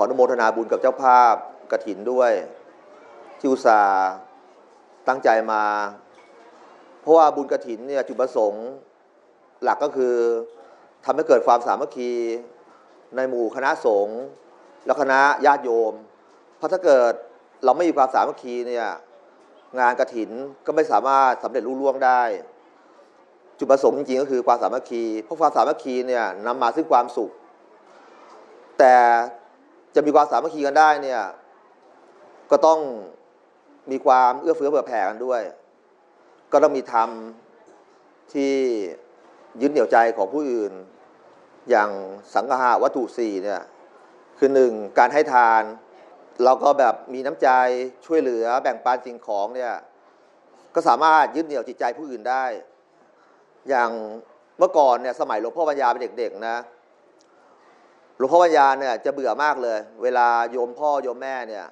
ขออนุโมทนาบุญกับเจ้าภาพกระถินด้วย ที่อุตส่าห์ตั้งใจมา เพราะว่าบุญกระถินเนี่ยจุดประสงค์หลักก็คือทำให้เกิดความสามัคคีในหมู่คณะสงฆ์และคณะญาติโยม เพราะถ้าเกิดเราไม่มีความสามัคคีเนี่ยงานกระถินก็ไม่สามารถสำเร็จรุ่ล่วงได้ จุดประสงค์จริงๆก็คือความสามัคคีเพราะความสามัคคีเนี่ยนำมาซึ่งความสุข แต่ จะมีความสามัคคีกันได้เนี่ย ก็ต้องมีความเอื้อเฟื้อเผื่อแผ่กันด้วย ก็ต้องมีธรรมที่ยึดเหนี่ยวใจของผู้อื่น อย่างสังฆาวัตถุสี่เนี่ยคือหนึ่งการให้ทาน เราก็แบบมีน้ำใจช่วยเหลือแบ่งปันสิ่งของเนี่ยก็สามารถยึดเหนี่ยวจิตใจผู้อื่นได้ อย่างเมื่อก่อนเนี่ยสมัยหลวงพ่อปัญญาเป็นเด็กๆนะ หลวงพ่อปัญญาเนี่ยจะเบื่อมากเลย เวลาโยมพ่อโยมแม่เนี่ย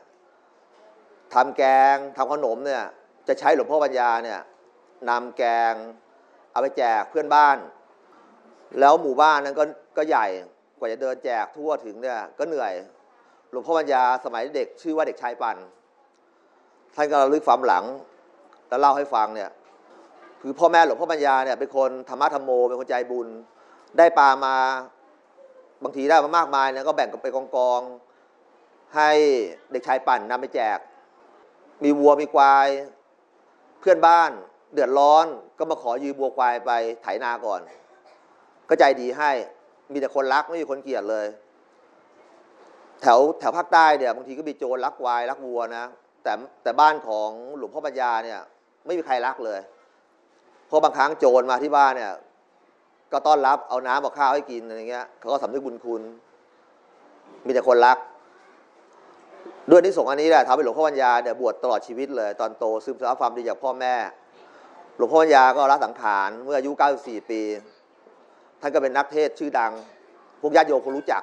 ทำแกงทำขนมเนี่ย จะใช้หลวงพ่อปัญญาเนี่ยนำแกง เอาไปแจกเพื่อนบ้าน แล้วหมู่บ้านนั้นก็ก็ใหญ่กว่าจะเดินแจกทั่วถึงเนี่ยก็เหนื่อย หลวงพ่อปัญญาสมัยเด็กชื่อว่าเด็กชายปันท่านก็ระลึกความหลังแล้วเล่าให้ฟังเนี่ยคือพ่อแม่หลวงพ่อปัญญาเนี่ยเป็นคนธรรมะธรรมโมเป็นคนใจบุญได้ปลามา บางทีได้มามากมายนี่ยก็แบ่งกันไปกองกองให้เด็กชายปั่นนำไปแจก มีวัวมีควาย เพื่อนบ้านเดือดร้อนก็มาขอยืมวัวควายไปไถนาก่อน ก็ใจดีให้มีแต่คนรักไม่มีคนเกลียดเลย แถวแถวภาคใต้เนี่ยบางทีก็มีโจรรักควายรักวัวนะแต่แต่บ้านของหลวงพ่อปัญญาเนี่ยไม่มีใครรักเลยเพราะบางครั้งโจรมาที่บ้านเนี่ย ก็ต้อนรับเอาน้ำเอาข้าวให้กินอะไรเงี้ยเขาก็สำนึกบุญคุณ มีแต่คนรัก ด้วยนิสงอันนี้แหละทำให้หลวงพ่อปัญญาเนี่ยบวชตลอดชีวิตเลย ตอนโตซึมซับความดีจากพ่อแม่ หลวงพ่อปัญญาก็รับสังขารเมื่ออายุ 94 ปี ท่านก็เป็นนักเทศชื่อดัง พวกญาติโยมคงรู้จัก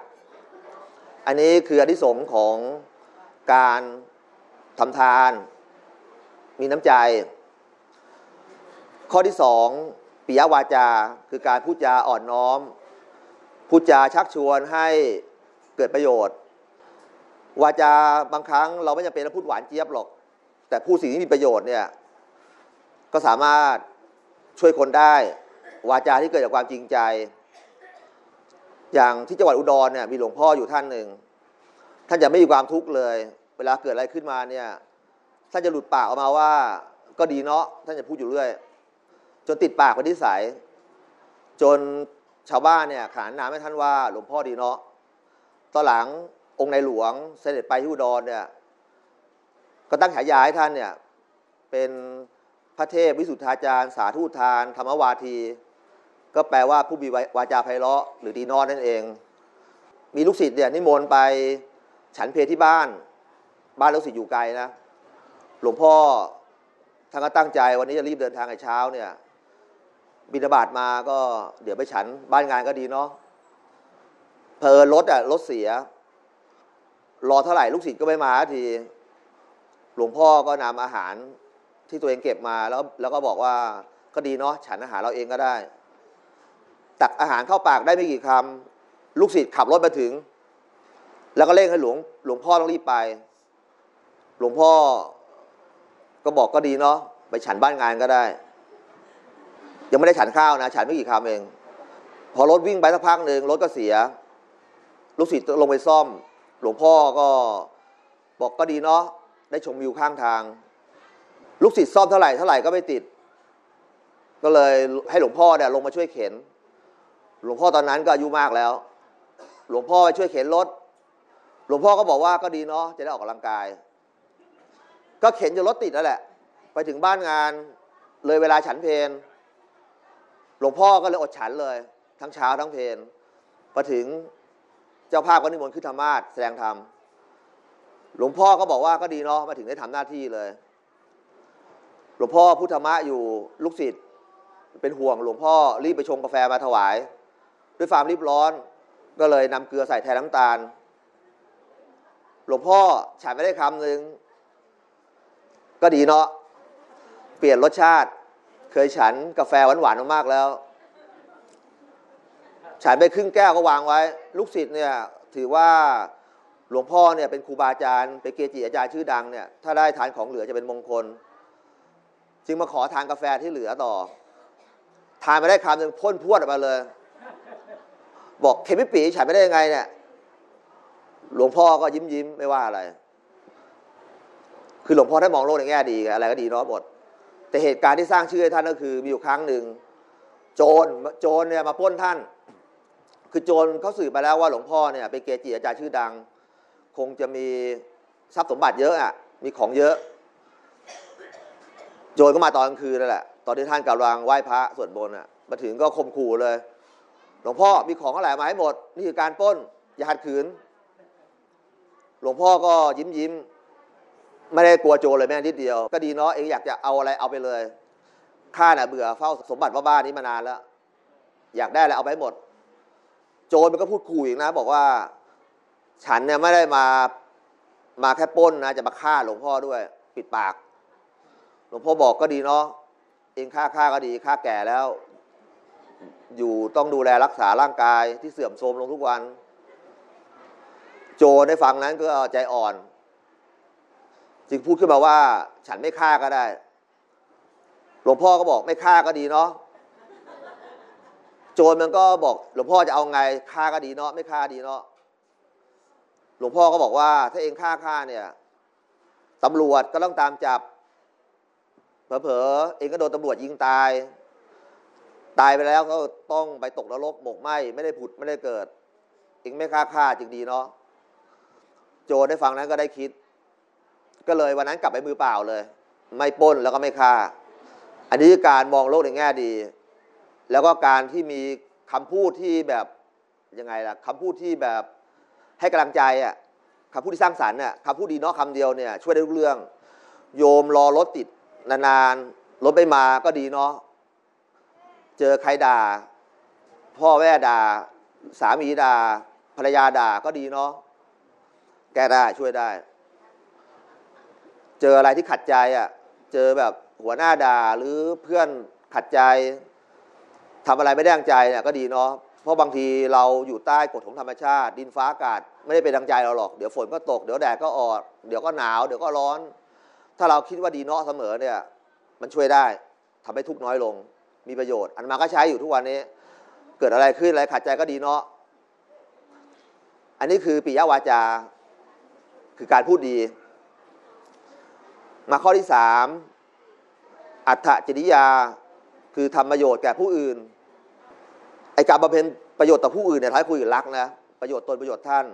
อันนี้คืออนิสงส์ของการทำทาน มีน้ำใจ ข้อที่สอง ปิยวาจาคือการพูดจาอ่อนน้อม พูดจาชักชวนให้เกิดประโยชน์ วาจาบางครั้งเราไม่จำเป็นต้องพูดหวานเจี๊ยบหรอก แต่พูดสิ่งที่มีประโยชน์เนี่ยก็สามารถช่วยคนได้ วาจาที่เกิดจากความจริงใจ อย่างที่จังหวัดอุดรเนี่ยมีหลวงพ่ออยู่ท่านหนึ่งท่านจะไม่มีความทุกข์เลย เวลาเกิดอะไรขึ้นมาเนี่ยท่านจะหลุดปากออกมาว่าก็ดีเนาะท่านจะพูดอยู่เรื่อย จนติดปากเป็นนิสัย จนชาวบ้านเนี่ยขานนามให้ท่านว่าหลวงพ่อดีเนาะตอนหลังองค์ในหลวงเสด็จไปที่อุดรเนี่ยก็ตั้งฉายาให้ท่านเนี่ยเป็นพระเทพวิสุทธาจารย์ สาธุทาน ธรรมวาที ก็แปลว่าผู้มีวาจาไพเราะหรือดีนอนนั่นเอง มีลูกศิษย์เนี่ยนิมนต์ไปฉันเพลที่บ้าน บ้านลูกศิษย์อยู่ไกลนะ หลวงพ่อท่านก็ตั้งใจวันนี้จะรีบเดินทางในเช้าเนี่ย บินาบาตมาก็เดี๋ยวไปฉัน บ้านงานก็ดีเนาะเพอรถอะรถเสีย รอเท่าไหร่ลูกศิษย์ก็ไม่มาที หลวงพ่อก็นำอาหารที่ตัวเองเก็บมาแล้วแล้วก็บอกว่าก็ดีเนาะฉันอาหารเราเองก็ได้ ตักอาหารเข้าปากได้ไม่กี่คำลูกศิษย์ขับรถมาถึง แล้วก็เร่งให้หลวงหลวงพ่อต้องรีบไป หลวงพ่อก็บอกก็ดีเนาะไปฉันบ้านงานก็ได้ ยังไม่ได้ฉันข้าวนะ ฉันไม่กี่คำเอง พอรถวิ่งไปสักพักหนึ่งรถก็เสีย ลูกศิษย์ลงไปซ่อม หลวงพ่อก็บอกก็ดีเนาะได้ชมวิวข้างทาง ลูกศิษย์ซ่อมเท่าไหร่เท่าไหร่ก็ไม่ติด ก็เลยให้หลวงพ่อเนี่ยลงมาช่วยเข็น หลวงพ่อตอนนั้นก็อายุมากแล้ว หลวงพ่อไปช่วยเข็นรถ หลวงพ่อก็บอกว่าก็ดีเนาะจะได้ออกกำลังกาย ก็เข็นจนรถติดนั่นแหละ ไปถึงบ้านงานเลยเวลาฉันเพลนห ลวงพ่อก็เลยอดฉันเลย ทั้งเช้าทั้งเพลนพอถึงเจ้าภาพก็นิมนต์ขึ้นธรรมาสแสดงธรรมหลวงพ่อก็บอกว่าก็ดีเนาะมาถึงได้ทำหน้าที่เลย หลวงพ่อพุทธมะอยู่ลูกศิษย์เป็นห่วงหลวงพ่อรีบไปชงกาแฟมาถวาย ด้วยความรีบร้อน ก็เลยนำเกลือใส่แทนน้ำตาล หลวงพ่อฉันไม่ได้คำหนึ่งก็ดีเนาะเปลี่ยนรสชาติ เคยฉันกาแฟหวานๆมากแล้ว ฉันไปครึ่งแก้วก็วางไว้ ลูกศิษย์เนี่ย ถือว่าหลวงพ่อเนี่ยเป็นครูบาอาจารย์เป็นเกจิอาจารย์ชื่อดังเนี่ยถ้าได้ทานของเหลือจะเป็นมงคล จึงมาขอทานกาแฟที่เหลือต่อ ทานไปได้คำหนึ่งพ่นพวดออกมาเลย บอกเคมิปีฉันไม่ได้ยังไงเนี่ยหลวงพ่อก็ยิ้มยิ้มไม่ว่าอะไร คือหลวงพ่อท่านมองโลกในแง่ดีอะไรก็ดีเนาะหมด แต่เหตุการณ์ที่สร้างชื่อให้ท่านก็คือมีอยู่ครั้งหนึ่ง โจรโจรเนี่ยมาปล้นท่าน คือโจรเขาสืบไปแล้วว่าหลวงพ่อเนี่ยเป็นเกจิอาจารย์ชื่อดัง คงจะมีทรัพย์สมบัติเยอะอะมีของเยอะ โจรก็มาตอนกลางคืนนั่นแหละ ตอนที่ท่านกำลังไหว้พระสวดมนต์อะมาถึงก็ข่มขู่เลย หลวงพ่อมีของอะไรมาให้หมด นี่คือการปล้นอย่าหัดขืน หลวงพ่อก็ยิ้มยิ้ม ไม่ได้กลัวโจรเลยแม้นิดเดียว ก็ดีเนาะเองอยากจะเอาอะไรเอาไปเลยข้าน่ะเบื่อเฝ้าสมบัติว่าบ้านนี้มานานแล้ว อยากได้อะไรเอาไปหมด โจรมันก็พูดขู่อีกนะ บอกว่า ฉันเนี่ยไม่ได้มามาแค่ปล้นนะ จะมาฆ่าหลวงพ่อด้วย ปิดปาก หลวงพ่อบอกก็ดีเนาะเองฆ่าฆ่าก็ดีฆ่าแก่แล้ว อยู่ต้องดูแลรักษาร่างกายที่เสื่อมโทรมลงทุกวัน โจได้ฟังนั้นก็ใจอ่อน จึงพูดขึ้นมาว่า ฉันไม่ฆ่าก็ได้ หลวงพ่อก็บอกไม่ฆ่าก็ดีเนาะโจรมันก็บอกหลวงพ่อจะเอาไงฆ่าก็ดีเนาะไม่ฆ่าดีเนาะหลวงพ่อก็บอกว่า ถ้าเองฆ่าฆ่าเนี่ยตำรวจก็ต้องตามจับเผลอๆเองก็โดนตำรวจยิงตาย ตายไปแล้วก็ต้องไปตกนรกหมกไหมไม่ได้ผุดไม่ได้เกิด เองไม่ฆ่าฆ่าจึงดีเนาะโจรได้ฟังนั้นก็ได้คิด ก็เลยวันนั้นกลับไปมือเปล่าเลย ไม่ป้นแล้วก็ไม่ฆ่า อันนี้การมองโลกในแง่ดี แล้วก็การที่มีคำพูดที่แบบยังไงล่ะคำพูดที่แบบให้กำลังใจอะคำพูดที่สร้างสรรค์น่ะคำพูดดีเนาะคำเดียวเนี่ยช่วยได้ทุกเรื่อง โยมรอรถติดนานๆรถไม่มาก็ดีเนาะเจอใครด่า พ่อแม่ด่า สามีด่าภรรยาด่าก็ดีเนาะแก้ได้ช่วยได้ เจออะไรที่ขัดใจอะ เจอแบบหัวหน้าด่าหรือเพื่อนขัดใจทำอะไรไม่ได้ดังใจเนี่ยก็ดีเนาะเพราะบางทีเราอยู่ใต้กฎของธรรมชาติ ดินฟ้าอากาศ ไม่ได้เป็นดังใจเราหรอก เดี๋ยวฝนก็ตก เดี๋ยวแดดก็ออกเดี๋ยวก็หนาวเดี๋ยวก็ร้อน ถ้าเราคิดว่าดีเนาะเสมอเนี่ย มันช่วยได้ทำให้ทุกข์น้อยลง มีประโยชน์ อันมาก็ใช้อยู่ทุกวันนี้ เกิดอะไรขึ้นอะไรขัดใจก็ดีเนาะอันนี้คือปิยวาจา คือการพูดดี มาข้อที่สามอัตถจริยาคือทำประโยชน์แก่ผู้อื่น ไอการบำเพ็ญประโยชน์ต่อผู้อื่นเนี่ยท้ายผู้อื่รักนะ ประโยชน์ตนประโยชน์ท่าน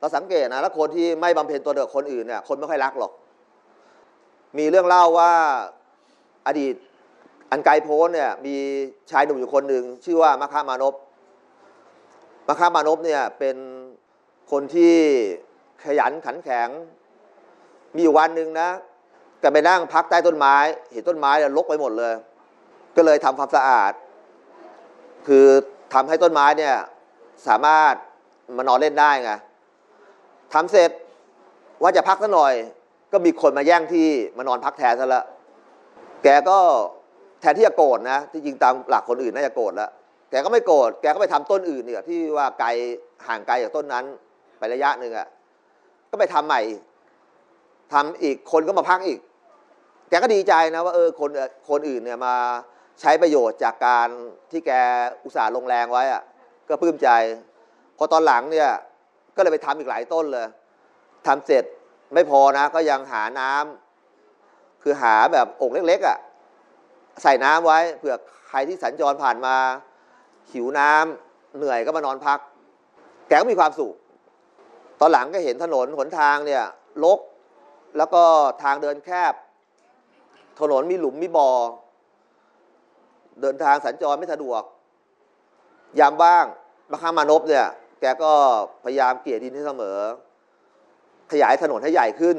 เราสังเกตนะแล้วคนที่ไม่บำเพ็ญตนกับคนอื่นเนี่ยคนไม่ค่อยรักหรอก มีเรื่องเล่าว่าอดีตอันไกลโพ้นเนี่ยมีชายหนุ่มอยู่คนหนึ่งชื่อว่ามัคคามานพมัคคามานพเนี่ยเป็นคนที่ขยันขันแข็ง มีอยู่วันหนึ่งนะ กไปนั่งพักใต้ต้นไม้ เห็นต้นไม้เนี่ยรกไปหมดเลย ก็เลยทำความสะอาด คือทำให้ต้นไม้เนี่ยสามารถมานอนเล่นได้ไงทำเสร็จว่าจะพักสักหน่อย ก็มีคนมาแย่งที่มานอนพักแทนซะละแกก็แทนที่จะโกรธนะที่จริงตามหลักคนอื่นน่าจะโกรธแล้วแกก็ไม่โกรธแกก็ไปทำต้นอื่นเนี่ยที่ว่าไกลห่างไกลจากต้นนั้น ไประยะหนึ่งอะ่ะก็ไปทำใหม่ทำอีกคนก็มาพักอีก แกก็ดีใจนะว่าเออคนคนอื่นเนี่ยมาใช้ประโยชน์จากการที่แกอุตส่าห์ลงแรงไว้อะก็ปลื้มใจ พอตอนหลังเนี่ยก็เลยไปทำอีกหลายต้นเลยทำเสร็จไม่พอนะ ก็ยังหาน้ำคือหาแบบโอ่งเล็กๆอะ่ะใส่น้ำไว้เผื่อใครที่สัญจรผ่านมา หิวน้ำเหนื่อยก็มานอนพัก แกก็มีความสุข ตอนหลังก็เห็นถนนหนทางเนี่ยลก แล้วก็ทางเดินแคบ ถนนมีหลุมมีบ่อ เดินทางสัญจรไม่สะดวก ยามว่างมาข้ามมานพเนี่ย แกก็พยายามเกลี่ยดินให้เสมอ ขยายถนนให้ใหญ่ขึ้น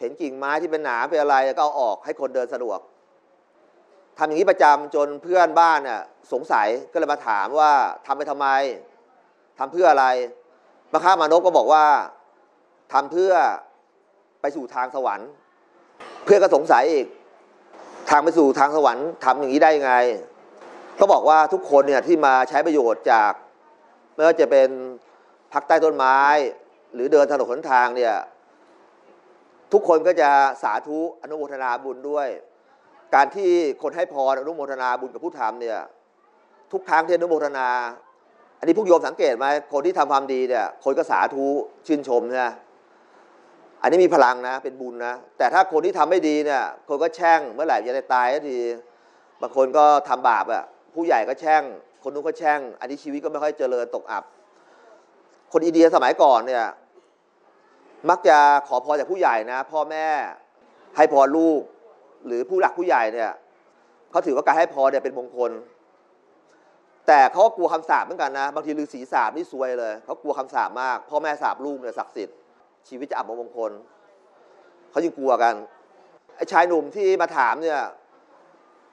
เห็นกิ่งไม้ที่เป็นหนาเป็นอะไรก็เอาออกให้คนเดินสะดวกทำอย่างนี้ประจำจนเพื่อนบ้านเนี่ยสงสัยก็เลยมาถามว่าทำไปทำไมทำเพื่ออะไรมาค้ามานพก็บอกว่าทำเพื่อไปสู่ทางสวรรค์ เพื่อนก็สงสัยอีก ทางไปสู่ทางสวรรค์ทำอย่างนี้ได้ยังไง ก็บอกว่าทุกคนเนี่ยที่มาใช้ประโยชน์จากไม่ว่าจะเป็นพักใต้ต้นไม้ หรือเดินถนนหนทางเนี่ยทุกคนก็จะสาธุอนุโมทนาบุญด้วย การที่คนให้พรอนุโมทนาบุญกับผู้ทำเนี่ยทุกครั้งที่อนุโมทนา อันนี้พวกโยมสังเกตไหมคนที่ทำความดีเนี่ยคนก็สาธุชื่นชมนะ อันนี้มีพลังนะเป็นบุญนะ แต่ถ้าคนที่ทำไม่ดีเนี่ยคนก็แช่งเมื่อไหร่จะได้ตายทีบางคนก็ทำบาปอะผู้ใหญ่ก็แช่ง คนนู้นก็แช่ง อันนี้ชีวิตก็ไม่ค่อยเจริญตกอับ คนอินเดียสมัยก่อนเนี่ยมักจะขอพรจากผู้ใหญ่นะ พ่อแม่ให้พรลูก หรือผู้หลักผู้ใหญ่เนี่ยเขาถือว่าการให้พรเนี่ยเป็นมงคล แต่เขาก็กลัวคำสาปเหมือนกันนะ บางทีฤาษีสาปนี่ซวยเลยเขากลัวคำสาปมาก พ่อแม่สาปลูกเนี่ยศักดิ์สิทธิ์ ชีวิตจะอับมงคลเขายิ่งกลัวกันไอ้ชายหนุ่มที่มาถามเนี่ย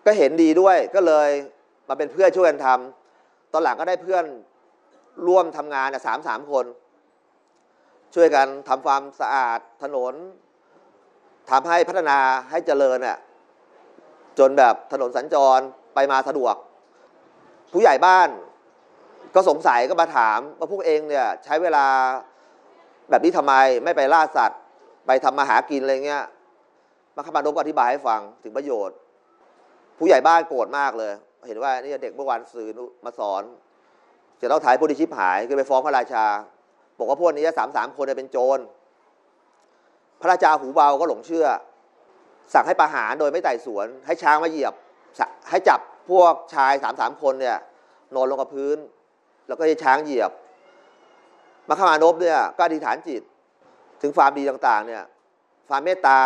ก็เห็นดีด้วยก็เลยมาเป็นเพื่อนช่วยกันทำตอนหลังก็ได้เพื่อนร่วมทำงานสามสามคน ช่วยกันทำความสะอาดถนนทำให้พัฒนาให้เจริญน่ะจนแบบถนนสัญจรไปมาสะดวก ผู้ใหญ่บ้านก็สงสัยก็มาถามว่าพวกเองเนี่ยใช้เวลา แบบนี้ทำไมไม่ไปล่าสัตว์ ไปทำมาหากินอะไรเงี้ยมาขมานพก็อธิบายให้ฟังถึงประโยชน์ ผู้ใหญ่บ้านโกรธมากเลย เห็นว่านี่เด็กเมื่อวานสื่อมาสอนจะต้องถ่ายผู้ที่ชิบหายก็ไปฟ้องพระราชา บอกว่าพวกนี้สามสามคนเนี่ยเป็นโจร พระราชาหูเบาก็หลงเชื่อ สั่งให้ประหารโดยไม่ไต่สวน ให้ช้างมาเหยียบ ให้จับพวกชายสามสามคนเนี่ยนอนลงกับพื้น แล้วก็ให้ช้างเหยียบ มาขมานพเนี่ยก็อธิษฐานจิต ถึงความดีต่างๆเนี่ยความเมตตา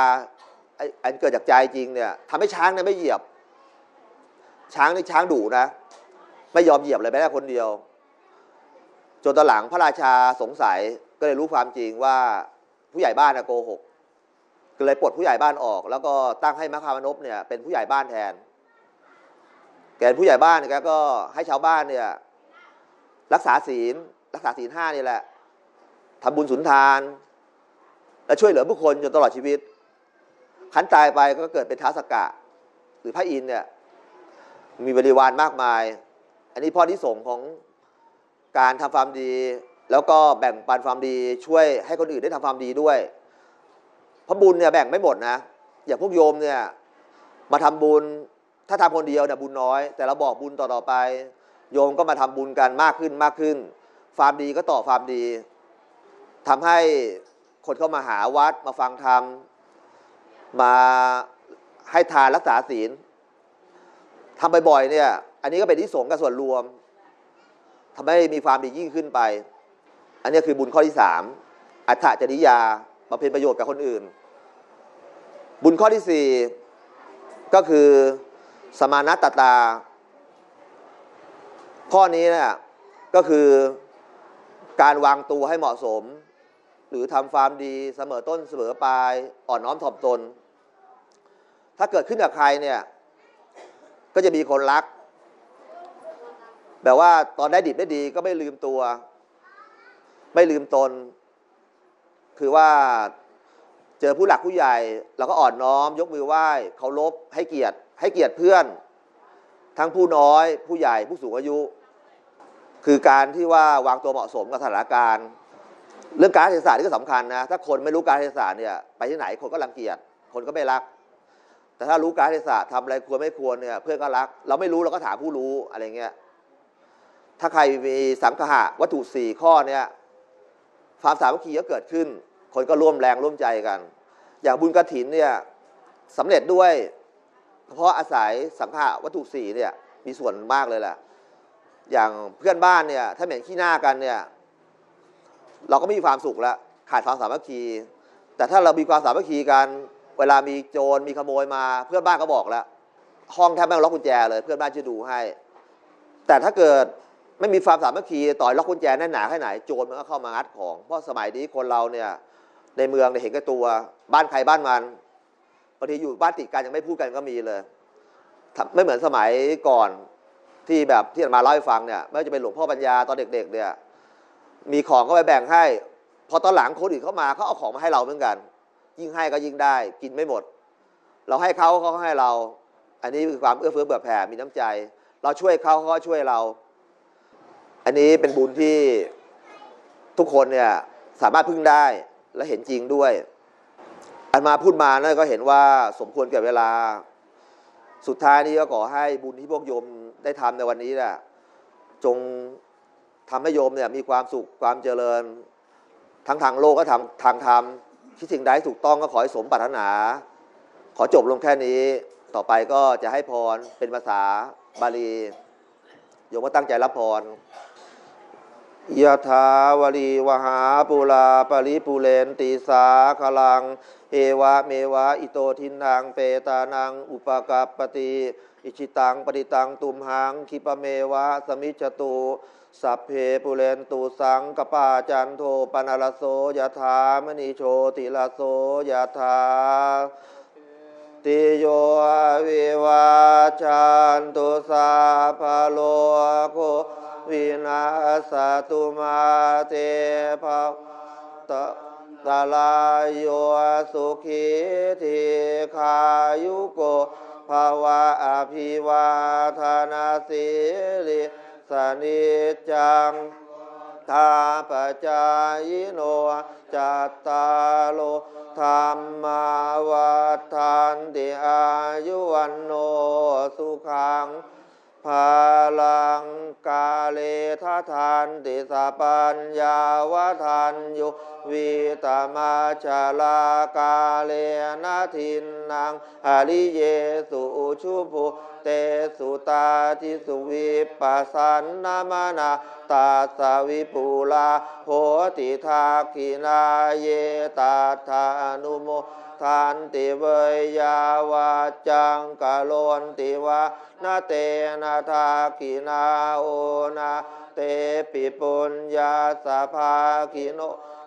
อันเกิดจากใจจริงเนี่ยทำให้ช้างเนี่ยไม่เหยียบ ช้างนี่ช้างดุนะ ไม่ยอมเหยียบเลยแม้แต่คนเดียว จนตอนหลังพระราชาสงสัยก็เลยรู้ความจริงว่าผู้ใหญ่บ้านโกหกก็เลยปลดผู้ใหญ่บ้านออก แล้วก็ตั้งให้มคามนพเนี่ยเป็นผู้ใหญ่บ้านแทน แกนผู้ใหญ่บ้านแกก็ให้ชาวบ้านเนี่ยรักษาศีลรักษาศีลห้านี่แหละ ทำบุญสุนทาน และช่วยเหลือผู้คนจนตลอดชีวิต ขันตายไปก็เกิดเป็นท้าสกะหรือพระอินเนี่ยมีบริวารมากมาย อันนี้พ่อที่ส่งของการทำความดี แล้วก็แบ่งปันความดีช่วยให้คนอื่นได้ทำความดีด้วย พระบุญเนี่ยแบ่งไม่หมดนะ อย่างพวกโยมเนี่ยมาทำบุญถ้าทำคนเดียวเนี่ยบุญน้อย แต่เราบอกบุญต่อๆไป โยมก็มาทำบุญกันมากขึ้นมากขึ้นความดีก็ต่อความดี ทำให้คนเข้ามาหาวัดมาฟังธรรม มาให้ทานรักษาศีลทำบ่อยๆเนี่ย อันนี้ก็เป็นที่สงกับส่วนรวมทำให้มีความดียิ่งขึ้นไป อันนี้คือบุญข้อที่สามอัฏฐจริยามาเป็นประโยชน์กับคนอื่น บุญข้อที่สี่ก็คือสมานัตตา ข้อนี้เนี่ยก็คือการวางตัวให้เหมาะสม หรือทำความดีเสมอต้นเสมอปลายอ่อนน้อมถ่อมตน ถ้าเกิดขึ้นกับใครเนี่ย ก็จะมีคนรัก แบบว่าตอนได้ดิบได้ดีก็ไม่ลืมตัว ไม่ลืมตน คือว่าเจอผู้หลักผู้ใหญ่ เราก็อ่อนน้อม ยกมือไหว้เคารพให้เกียรติ ให้เกียรติเพื่อน ทั้งผู้น้อย ผู้ใหญ่ผู้สูงอายุ คือการที่ว่าวางตัวเหมาะสมกับสถานการณ์ เรื่องการเทศะนี่ก็สำคัญนะ ถ้าคนไม่รู้การเทศะเนี่ยไปที่ไหนคนก็รังเกียจคนก็ไม่รัก แต่ถ้ารู้การเทศะทำอะไรควรไม่ควรเนี่ยเพื่อนก็รัก เราไม่รู้เราก็ถามผู้รู้อะไรเงี้ยถ้าใครมีสังหะวัตถุสี่ข้อเนี่ยความสามัคคีก็เกิดขึ้น คนก็ร่วมแรงร่วมใจกัน อย่างบุญกระถินเนี่ยสำเร็จด้วย เพราะอาศัยสังหะวัตถุสี่เนี่ยมีส่วนมากเลยแหละอย่างเพื่อนบ้านเนี่ยถ้าเหม็นขี้หน้ากันเนี่ย เราก็ไม่มีความสุขแล้วขาดความสามัคคี แต่ถ้าเรามีความสามัคคีกัน เวลามีโจรมีขโมยมาเพื่อนบ้านก็บอกแล้ว ห้องแทบไม่ล็อกกุญแจเลย เพื่อนบ้านจะดูให้ แต่ถ้าเกิดไม่มีความสามัคคีต่อยล็อกกุญแจแน่นหนาแค่ไหนโจรมันก็เข้ามางัดของ เพราะสมัยนี้คนเราเนี่ยในเมืองเนี่ยเห็นกับตัวบ้านใครบ้านมันบางทีอยู่บ้านติดกันยังไม่พูดกันก็มีเลยไม่เหมือนสมัยก่อนที่แบบที่มาเล่าให้ฟังเนี่ยไม่ว่าจะเป็นหลวงพ่อปัญญาตอนเด็ก ๆ เนี่ย มีของก็ไปแบ่งให้ พอตอนหลังคนอื่นเข้ามาเขาเอาของมาให้เราเหมือนกัน ยิ่งให้ก็ยิ่งได้ กินไม่หมด เราให้เขาเขาให้เรา อันนี้คือความเอื้อเฟื้อเบื่อแผ่มีน้ำใจ เราช่วยเขาเขาก็ช่วยเรา อันนี้เป็นบุญที่ทุกคนเนี่ยสามารถพึ่งได้และเห็นจริงด้วย อันมาพูดมานั่นก็เห็นว่าสมควรแก่เวลา สุดท้ายนี้ก็ขอให้บุญที่พวกโยมได้ทำในวันนี้แหละจง ทำให้โยมเนี่ยมีความสุขความเจริญ ทั้งทางโลกและทางทางธรรมที่สิ่งใดถูกต้องก็ขอให้สมปรารถนา ขอจบลงแค่นี้ ต่อไปก็จะให้พรเป็นภาษาบาลี โยมก็ตั้งใจรับพรยะถาวลีวหาปุราปริปุเรนติสาคลัง เอวะเมวะอิโตทินังเปตานัง อุปกัปปติ อิชิตังปฏิตังตุมหังคิปะเมวะสมิจตุ สัพเพปุเรนตุสังกปาจันโทปนารโสยะถามณีโชติลาโสยะถาติโยวิวาจันตุสาพโลโควินาสตุมาเตภะตะตะลายโยสุขีทีขายุโกภาวะอภิวาทนาสิริ สนิจังทาปจายโนจัตตาโลธรรมาวัฏันติอายุวันโนสุขัง ภาลังกาเลทะทานติสปัญญาวทันยุวิตมาชาลากาเลนาทินนางอริเยสุชุภูเตสุตาทิสุวิปัสสนนามานาตาสาวิปูลาโหติทาคินาเยตาทานุโม ทานติเวยยาวาจังกะโลนติวานาเตนาทาคินาโอนาเตปิปุญญาสภาคิโน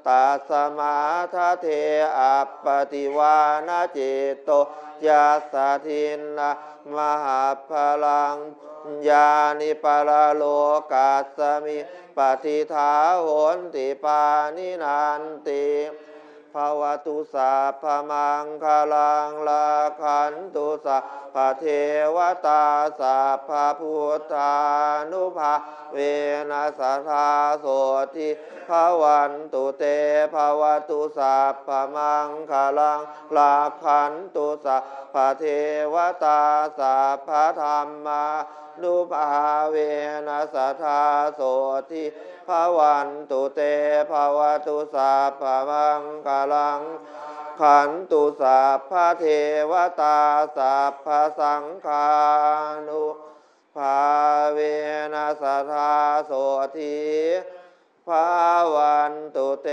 ตัสมาทเทอัปปติวานาจิตโตยาสาทินนามหาพลังญาณิปารโลกัสสมิปฏิทาโหนติปานินันติ ภาวตุสัพมังคลังลาขันตุสัพเทวตาสัพพพุทธานุภาเวนัสธาโสติภวันตุเตภวตุสัพมังคลังลาขันตุสัพเทวตาสัพพธรรมา นุภาเวนัสธาโสติภาวันตุเตภาวตุสัพพมังกลัง ขันตุสัพพเทวตาสัพพสังฆานุภาเวนัสธาโสติภาวันตุเต